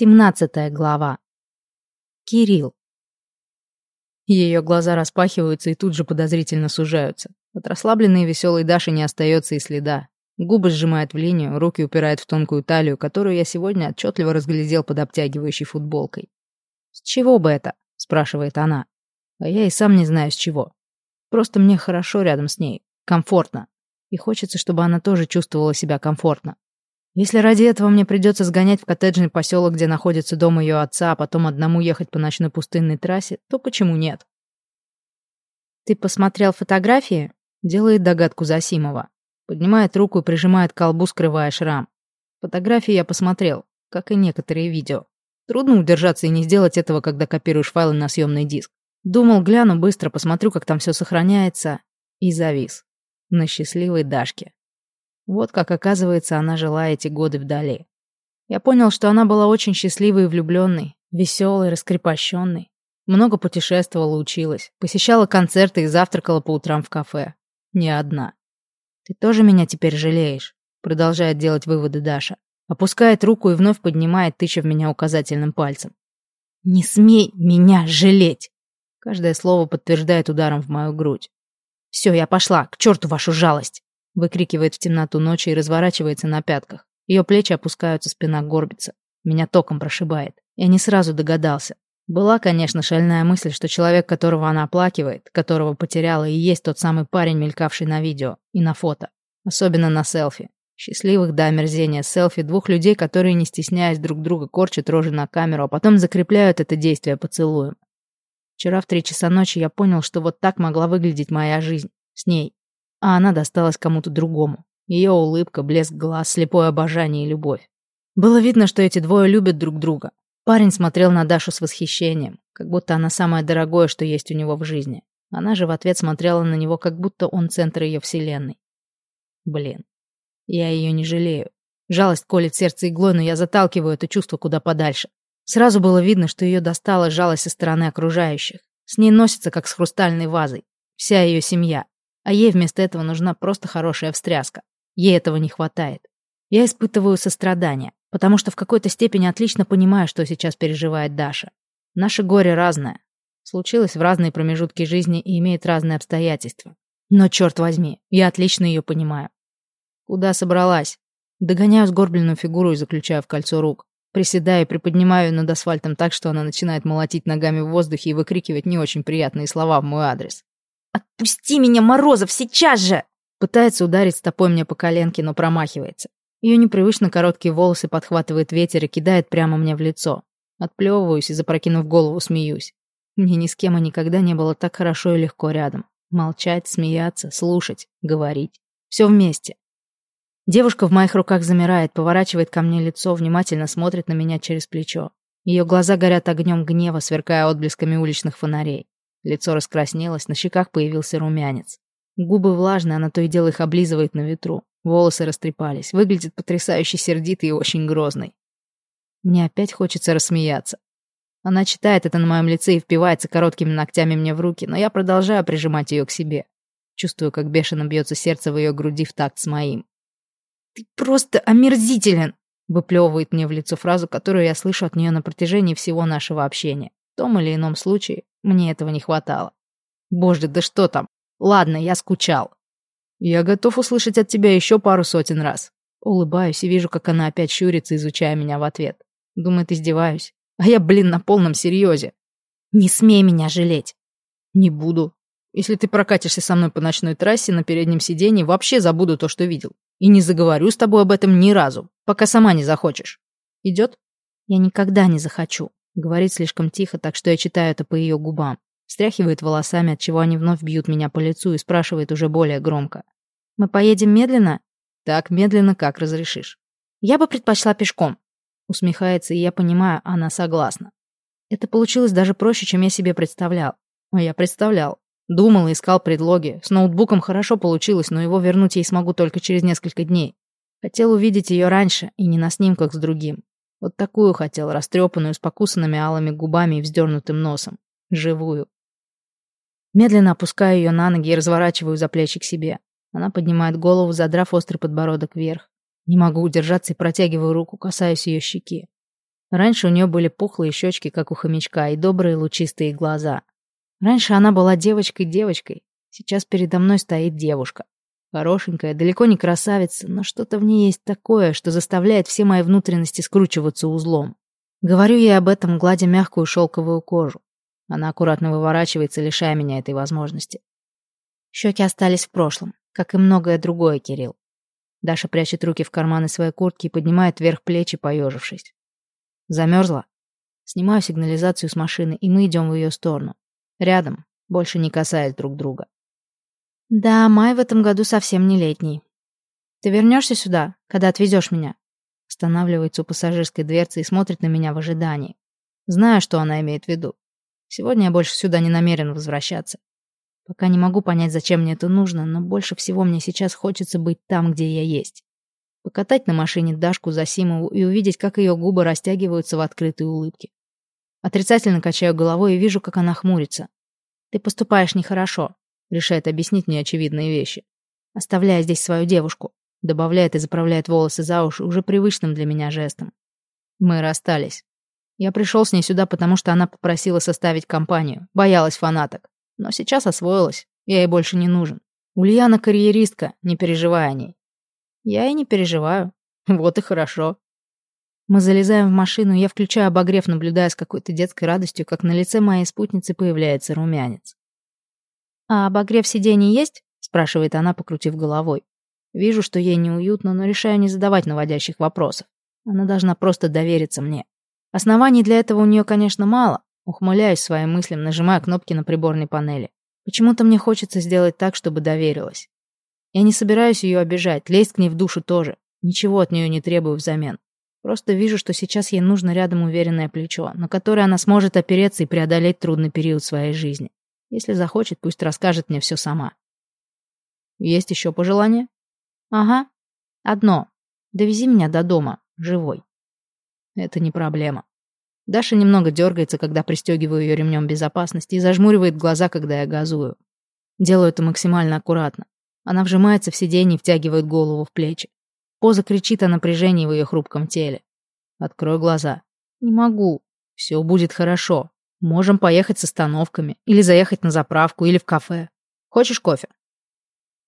Семнадцатая глава. Кирилл. Ее глаза распахиваются и тут же подозрительно сужаются. От расслабленной и веселой Даши не остается и следа. Губы сжимает в линию, руки упирает в тонкую талию, которую я сегодня отчетливо разглядел под обтягивающей футболкой. «С чего бы это?» — спрашивает она. А я и сам не знаю, с чего. Просто мне хорошо рядом с ней, комфортно. И хочется, чтобы она тоже чувствовала себя комфортно. Если ради этого мне придется сгонять в коттеджный поселок, где находится дом ее отца, а потом одному ехать по ночной пустынной трассе, то почему нет? «Ты посмотрел фотографии?» — делает догадку Засимова. Поднимает руку и прижимает колбу, скрывая шрам. Фотографии я посмотрел, как и некоторые видео. Трудно удержаться и не сделать этого, когда копируешь файлы на съемный диск. Думал, гляну быстро, посмотрю, как там все сохраняется. И завис. На счастливой Дашке. Вот как, оказывается, она жила эти годы вдали. Я понял, что она была очень счастливой и влюбленной, веселой, раскрепощенной. Много путешествовала, училась, посещала концерты и завтракала по утрам в кафе. Не одна. «Ты тоже меня теперь жалеешь?» Продолжает делать выводы Даша. Опускает руку и вновь поднимает, тыча в меня указательным пальцем. «Не смей меня жалеть!» Каждое слово подтверждает ударом в мою грудь. «Все, я пошла, к черту вашу жалость!» Выкрикивает в темноту ночи и разворачивается на пятках. Ее плечи опускаются, спина горбится. Меня током прошибает. Я не сразу догадался. Была, конечно, шальная мысль, что человек, которого она оплакивает, которого потеряла, и есть тот самый парень, мелькавший на видео и на фото. Особенно на селфи. Счастливых до омерзения селфи двух людей, которые, не стесняясь друг друга, корчат рожи на камеру, а потом закрепляют это действие поцелуем. Вчера в три часа ночи я понял, что вот так могла выглядеть моя жизнь. С ней а она досталась кому-то другому. Ее улыбка, блеск глаз, слепое обожание и любовь. Было видно, что эти двое любят друг друга. Парень смотрел на Дашу с восхищением, как будто она самое дорогое, что есть у него в жизни. Она же в ответ смотрела на него, как будто он центр ее вселенной. Блин, я ее не жалею. Жалость колет сердце иглой, но я заталкиваю это чувство куда подальше. Сразу было видно, что ее достала жалость со стороны окружающих. С ней носится, как с хрустальной вазой. Вся ее семья. А ей вместо этого нужна просто хорошая встряска. Ей этого не хватает. Я испытываю сострадание, потому что в какой-то степени отлично понимаю, что сейчас переживает Даша. Наше горе разное. Случилось в разные промежутки жизни и имеет разные обстоятельства. Но, черт возьми, я отлично ее понимаю. Куда собралась? Догоняю сгорбленную фигуру и заключаю в кольцо рук. Приседаю и приподнимаю над асфальтом так, что она начинает молотить ногами в воздухе и выкрикивать не очень приятные слова в мой адрес. «Отпусти меня, Морозов, сейчас же!» Пытается ударить стопой мне по коленке, но промахивается. Ее непривычно короткие волосы подхватывает ветер и кидает прямо мне в лицо. Отплевываюсь и, запрокинув голову, смеюсь. Мне ни с кем и никогда не было так хорошо и легко рядом. Молчать, смеяться, слушать, говорить. Все вместе. Девушка в моих руках замирает, поворачивает ко мне лицо, внимательно смотрит на меня через плечо. Ее глаза горят огнем гнева, сверкая отблесками уличных фонарей. Лицо раскраснелось, на щеках появился румянец. Губы влажные, она то и дело их облизывает на ветру. Волосы растрепались. Выглядит потрясающе сердитой и очень грозной. Мне опять хочется рассмеяться. Она читает это на моем лице и впивается короткими ногтями мне в руки, но я продолжаю прижимать ее к себе. Чувствую, как бешено бьется сердце в ее груди в такт с моим. «Ты просто омерзителен!» выплевывает мне в лицо фразу, которую я слышу от нее на протяжении всего нашего общения. В том или ином случае мне этого не хватало. Боже, да что там? Ладно, я скучал. Я готов услышать от тебя еще пару сотен раз. Улыбаюсь и вижу, как она опять щурится, изучая меня в ответ. Думает, издеваюсь. А я, блин, на полном серьезе. Не смей меня жалеть. Не буду. Если ты прокатишься со мной по ночной трассе на переднем сиденье, вообще забуду то, что видел. И не заговорю с тобой об этом ни разу, пока сама не захочешь. Идет? Я никогда не захочу. Говорит слишком тихо, так что я читаю это по ее губам. Стряхивает волосами, от чего они вновь бьют меня по лицу и спрашивает уже более громко. «Мы поедем медленно?» «Так медленно, как разрешишь». «Я бы предпочла пешком». Усмехается, и я понимаю, она согласна. Это получилось даже проще, чем я себе представлял. А я представлял. Думал и искал предлоги. С ноутбуком хорошо получилось, но его вернуть я смогу только через несколько дней. Хотел увидеть ее раньше, и не на снимках с другим. Вот такую хотел, растрепанную, с покусанными алыми губами и вздернутым носом. Живую. Медленно опускаю ее на ноги и разворачиваю за плечи к себе. Она поднимает голову, задрав острый подбородок вверх. Не могу удержаться и протягиваю руку, касаясь ее щеки. Раньше у нее были пухлые щечки, как у хомячка, и добрые лучистые глаза. Раньше она была девочкой-девочкой, сейчас передо мной стоит девушка. Хорошенькая, далеко не красавица, но что-то в ней есть такое, что заставляет все мои внутренности скручиваться узлом. Говорю ей об этом, гладя мягкую шелковую кожу. Она аккуратно выворачивается, лишая меня этой возможности. Щеки остались в прошлом, как и многое другое, Кирилл. Даша прячет руки в карманы своей куртки и поднимает вверх плечи, поежившись. Замерзла? Снимаю сигнализацию с машины, и мы идем в ее сторону. Рядом, больше не касаясь друг друга. Да, май в этом году совсем не летний. Ты вернешься сюда, когда отвезешь меня? Останавливается у пассажирской дверцы и смотрит на меня в ожидании. Знаю, что она имеет в виду. Сегодня я больше сюда не намерен возвращаться. Пока не могу понять, зачем мне это нужно, но больше всего мне сейчас хочется быть там, где я есть. Покатать на машине Дашку Засимову и увидеть, как ее губы растягиваются в открытой улыбке. Отрицательно качаю головой и вижу, как она хмурится. «Ты поступаешь нехорошо», — решает объяснить мне очевидные вещи. «Оставляя здесь свою девушку», — добавляет и заправляет волосы за уши уже привычным для меня жестом. Мы расстались. Я пришел с ней сюда, потому что она попросила составить компанию, боялась фанаток. Но сейчас освоилась, я ей больше не нужен. Ульяна карьеристка, не переживай о ней. Я и не переживаю. Вот и хорошо. Мы залезаем в машину, я включаю обогрев, наблюдая с какой-то детской радостью, как на лице моей спутницы появляется румянец. «А обогрев сидений есть?» — спрашивает она, покрутив головой. Вижу, что ей неуютно, но решаю не задавать наводящих вопросов. Она должна просто довериться мне. Оснований для этого у нее, конечно, мало. Ухмыляюсь своим мыслям, нажимая кнопки на приборной панели. Почему-то мне хочется сделать так, чтобы доверилась. Я не собираюсь ее обижать, лезть к ней в душу тоже. Ничего от нее не требую взамен. Просто вижу, что сейчас ей нужно рядом уверенное плечо, на которое она сможет опереться и преодолеть трудный период своей жизни. Если захочет, пусть расскажет мне все сама. Есть еще пожелания? Ага. Одно. Довези меня до дома, живой. Это не проблема. Даша немного дергается, когда пристегиваю ее ремнем безопасности и зажмуривает глаза, когда я газую. Делаю это максимально аккуратно. Она вжимается в сиденье и втягивает голову в плечи. Поза кричит о напряжении в ее хрупком теле. Открой глаза. Не могу. Все будет хорошо. Можем поехать с остановками, или заехать на заправку, или в кафе. Хочешь кофе?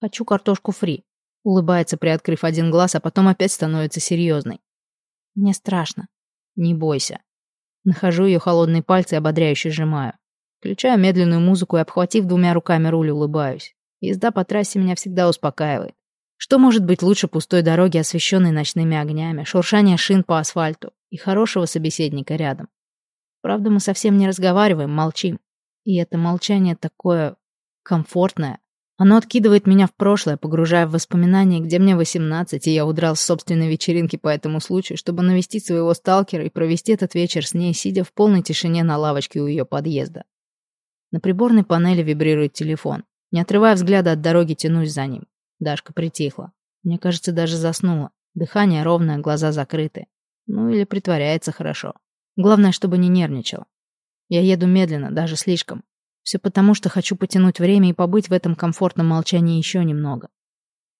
Хочу картошку фри. Улыбается, приоткрыв один глаз, а потом опять становится серьезной. Мне страшно. Не бойся. Нахожу ее холодные пальцы и ободряюще сжимаю. Включаю медленную музыку и, обхватив двумя руками руль, улыбаюсь. Езда по трассе меня всегда успокаивает. Что может быть лучше пустой дороги, освещенной ночными огнями, шуршания шин по асфальту и хорошего собеседника рядом? Правда, мы совсем не разговариваем, молчим. И это молчание такое комфортное. Оно откидывает меня в прошлое, погружая в воспоминания, где мне 18, и я удрал с собственной вечеринки по этому случаю, чтобы навестить своего сталкера и провести этот вечер с ней, сидя в полной тишине на лавочке у ее подъезда. На приборной панели вибрирует телефон. Не отрывая взгляда от дороги, тянусь за ним. Дашка притихла. Мне кажется, даже заснула. Дыхание ровное, глаза закрыты. Ну или притворяется хорошо. Главное, чтобы не нервничала. Я еду медленно, даже слишком. Все потому, что хочу потянуть время и побыть в этом комфортном молчании еще немного.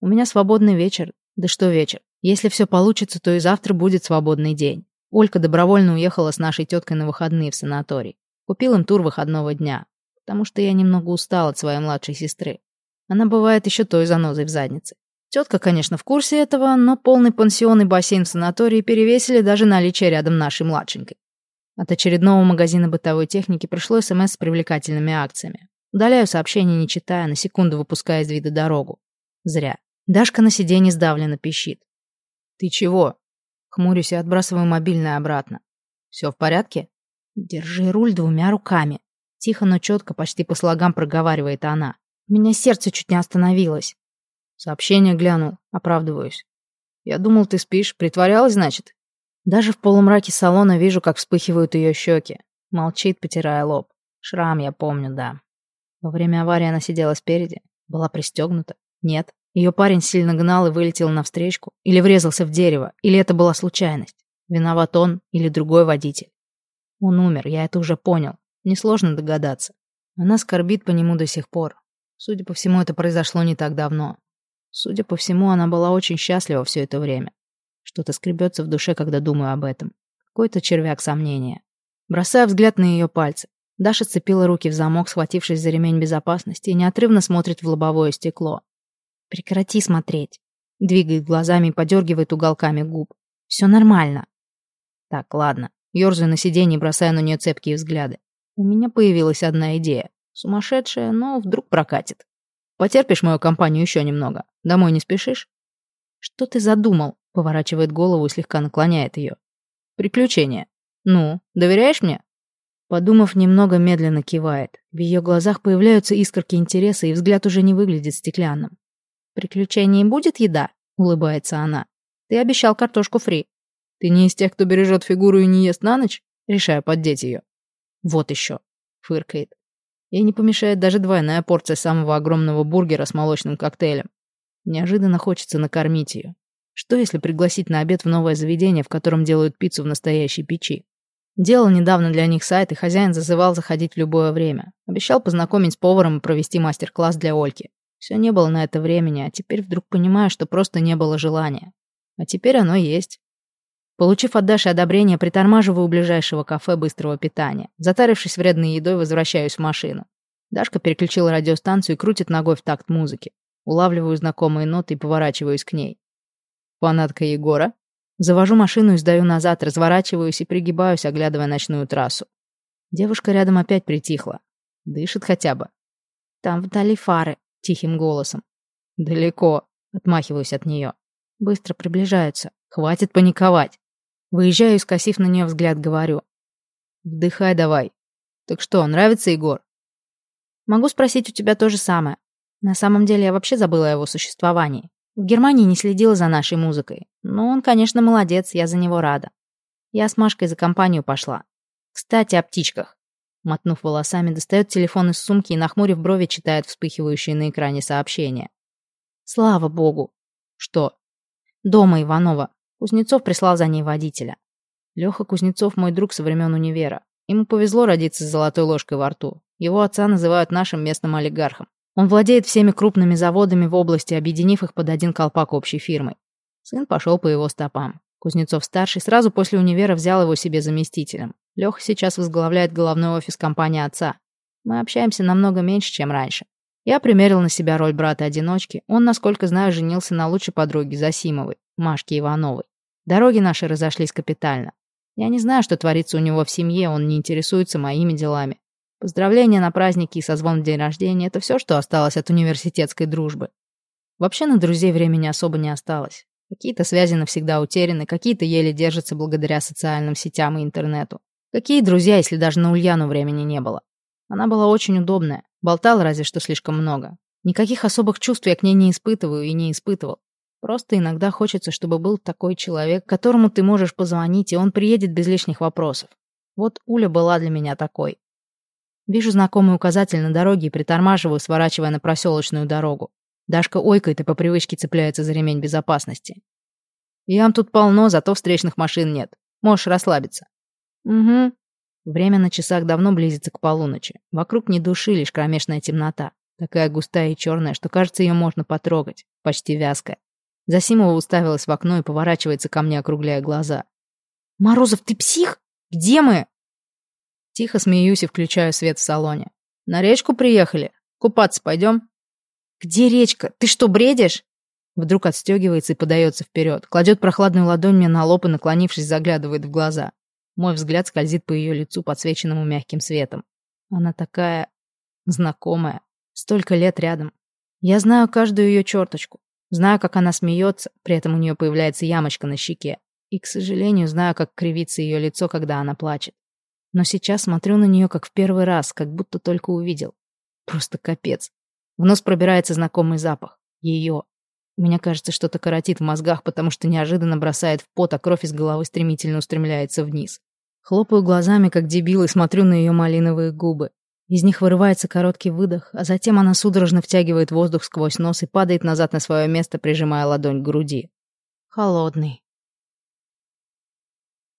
У меня свободный вечер. Да что вечер? Если все получится, то и завтра будет свободный день. Олька добровольно уехала с нашей теткой на выходные в санаторий. Купил им тур выходного дня, потому что я немного устал от своей младшей сестры. Она бывает еще той занозой в заднице. Тетка, конечно, в курсе этого, но полный пансион и бассейн в санатории перевесили даже наличие рядом нашей младшенькой. От очередного магазина бытовой техники пришло СМС с привлекательными акциями. Удаляю сообщение, не читая, на секунду выпуская из вида дорогу. Зря. Дашка на сиденье сдавленно пищит. «Ты чего?» Хмурюсь и отбрасываю мобильное обратно. «Все в порядке?» «Держи руль двумя руками». Тихо, но четко, почти по слогам проговаривает она. Меня сердце чуть не остановилось. Сообщение глянул, оправдываюсь. «Я думал, ты спишь. Притворялась, значит?» Даже в полумраке салона вижу, как вспыхивают ее щеки. Молчит, потирая лоб. Шрам я помню, да. Во время аварии она сидела спереди. Была пристегнута. Нет. Ее парень сильно гнал и вылетел навстречку. Или врезался в дерево. Или это была случайность. Виноват он или другой водитель. Он умер, я это уже понял. Несложно догадаться. Она скорбит по нему до сих пор. Судя по всему, это произошло не так давно. Судя по всему, она была очень счастлива все это время. Что-то скребется в душе, когда думаю об этом. Какой-то червяк сомнения. Бросаю взгляд на ее пальцы. Даша сцепила руки в замок, схватившись за ремень безопасности, и неотрывно смотрит в лобовое стекло. «Прекрати смотреть!» Двигает глазами и подергивает уголками губ. «Все нормально!» Так, ладно. Ёрзаю на сиденье, бросая на нее цепкие взгляды. У меня появилась одна идея. Сумасшедшая, но вдруг прокатит. Потерпишь мою компанию еще немного? Домой не спешишь? Что ты задумал? Поворачивает голову и слегка наклоняет ее. Приключение. Ну, доверяешь мне? Подумав немного, медленно кивает. В ее глазах появляются искорки интереса, и взгляд уже не выглядит стеклянным. «Приключений будет еда?» — улыбается она. «Ты обещал картошку фри». «Ты не из тех, кто бережет фигуру и не ест на ночь?» Решаю поддеть ее. «Вот еще», — фыркает. Ей не помешает даже двойная порция самого огромного бургера с молочным коктейлем. Неожиданно хочется накормить ее. Что если пригласить на обед в новое заведение, в котором делают пиццу в настоящей печи? Делал недавно для них сайт, и хозяин зазывал заходить в любое время. Обещал познакомить с поваром и провести мастер-класс для Ольки. Все не было на это времени, а теперь вдруг понимаю, что просто не было желания. А теперь оно есть. Получив от Даши одобрение, притормаживаю у ближайшего кафе быстрого питания. Затарившись вредной едой, возвращаюсь в машину. Дашка переключила радиостанцию и крутит ногой в такт музыки. Улавливаю знакомые ноты и поворачиваюсь к ней. Фанатка Егора. Завожу машину и сдаю назад, разворачиваюсь и пригибаюсь, оглядывая ночную трассу. Девушка рядом опять притихла. Дышит хотя бы. Там вдали фары, тихим голосом. Далеко. Отмахиваюсь от нее. Быстро приближаются. Хватит паниковать. Выезжаю, скосив на нее взгляд, говорю. Вдыхай давай. Так что, нравится Егор? Могу спросить у тебя то же самое. На самом деле я вообще забыла о его существовании. В Германии не следила за нашей музыкой. Но он, конечно, молодец, я за него рада. Я с Машкой за компанию пошла. Кстати, о птичках. Мотнув волосами, достает телефон из сумки и, нахмурив брови, читает вспыхивающие на экране сообщения. Слава богу. Что? Дома Иванова. Кузнецов прислал за ней водителя. Леха Кузнецов мой друг со времен универа. Ему повезло родиться с золотой ложкой во рту. Его отца называют нашим местным олигархом. Он владеет всеми крупными заводами в области, объединив их под один колпак общей фирмой. Сын пошел по его стопам. Кузнецов-старший сразу после универа взял его себе заместителем. Леха сейчас возглавляет головной офис компании отца. Мы общаемся намного меньше, чем раньше. Я примерил на себя роль брата-одиночки. Он, насколько знаю, женился на лучшей подруге Засимовой, Машке Ивановой. Дороги наши разошлись капитально. Я не знаю, что творится у него в семье, он не интересуется моими делами. Поздравления на праздники и созвон в день рождения — это все, что осталось от университетской дружбы. Вообще на друзей времени особо не осталось. Какие-то связи навсегда утеряны, какие-то еле держатся благодаря социальным сетям и интернету. Какие друзья, если даже на Ульяну времени не было? Она была очень удобная, болтала разве что слишком много. Никаких особых чувств я к ней не испытываю и не испытывал. Просто иногда хочется, чтобы был такой человек, которому ты можешь позвонить, и он приедет без лишних вопросов. Вот Уля была для меня такой. Вижу знакомый указатель на дороге и притормаживаю, сворачивая на проселочную дорогу. Дашка ойкает и по привычке цепляется за ремень безопасности. Ям тут полно, зато встречных машин нет. Можешь расслабиться. Угу. Время на часах давно близится к полуночи. Вокруг ни души, лишь кромешная темнота. Такая густая и черная, что кажется, ее можно потрогать. Почти вязкая. Засимова уставилась в окно и поворачивается ко мне, округляя глаза. «Морозов, ты псих? Где мы?» Тихо смеюсь и включаю свет в салоне. «На речку приехали? Купаться пойдем?» «Где речка? Ты что, бредишь?» Вдруг отстегивается и подается вперед, кладет прохладную ладонь мне на лоб и, наклонившись, заглядывает в глаза. Мой взгляд скользит по ее лицу, подсвеченному мягким светом. Она такая... знакомая. Столько лет рядом. Я знаю каждую ее черточку. Знаю, как она смеется, при этом у нее появляется ямочка на щеке. И, к сожалению, знаю, как кривится ее лицо, когда она плачет. Но сейчас смотрю на нее, как в первый раз, как будто только увидел. Просто капец. В нос пробирается знакомый запах. Ее. Мне кажется, что-то коротит в мозгах, потому что неожиданно бросает в пот, а кровь из головы стремительно устремляется вниз. Хлопаю глазами, как дебил, и смотрю на ее малиновые губы. Из них вырывается короткий выдох, а затем она судорожно втягивает воздух сквозь нос и падает назад на свое место, прижимая ладонь к груди. Холодный.